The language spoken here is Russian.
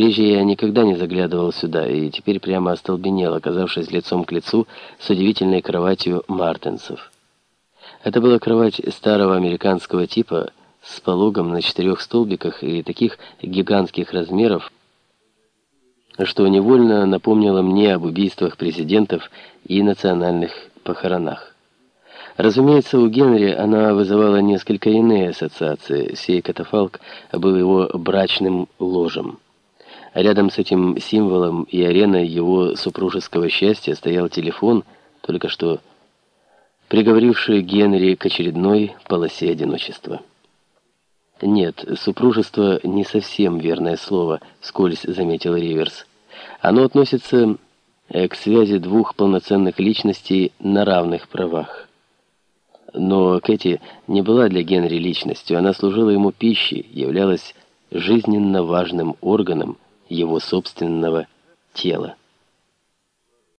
Прежде я никогда не заглядывал сюда, и теперь прямо остолбенел, оказавшись лицом к лицу с удивительной кроватью мартенсов. Это была кровать старого американского типа с пологом на четырех столбиках и таких гигантских размеров, что невольно напомнило мне об убийствах президентов и национальных похоронах. Разумеется, у Генри она вызывала несколько иные ассоциации. Сей катафалк был его брачным ложем. Рядом с этим символом и ареной его супружеского счастья стоял телефон, только что приговоривший Генри к очередной полосе одиночества. «Нет, супружество не совсем верное слово», — скользь заметил Риверс. «Оно относится э, к связи двух полноценных личностей на равных правах». Но Кэти не была для Генри личностью, она служила ему пищей, являлась жизненно важным органом, его собственного тела.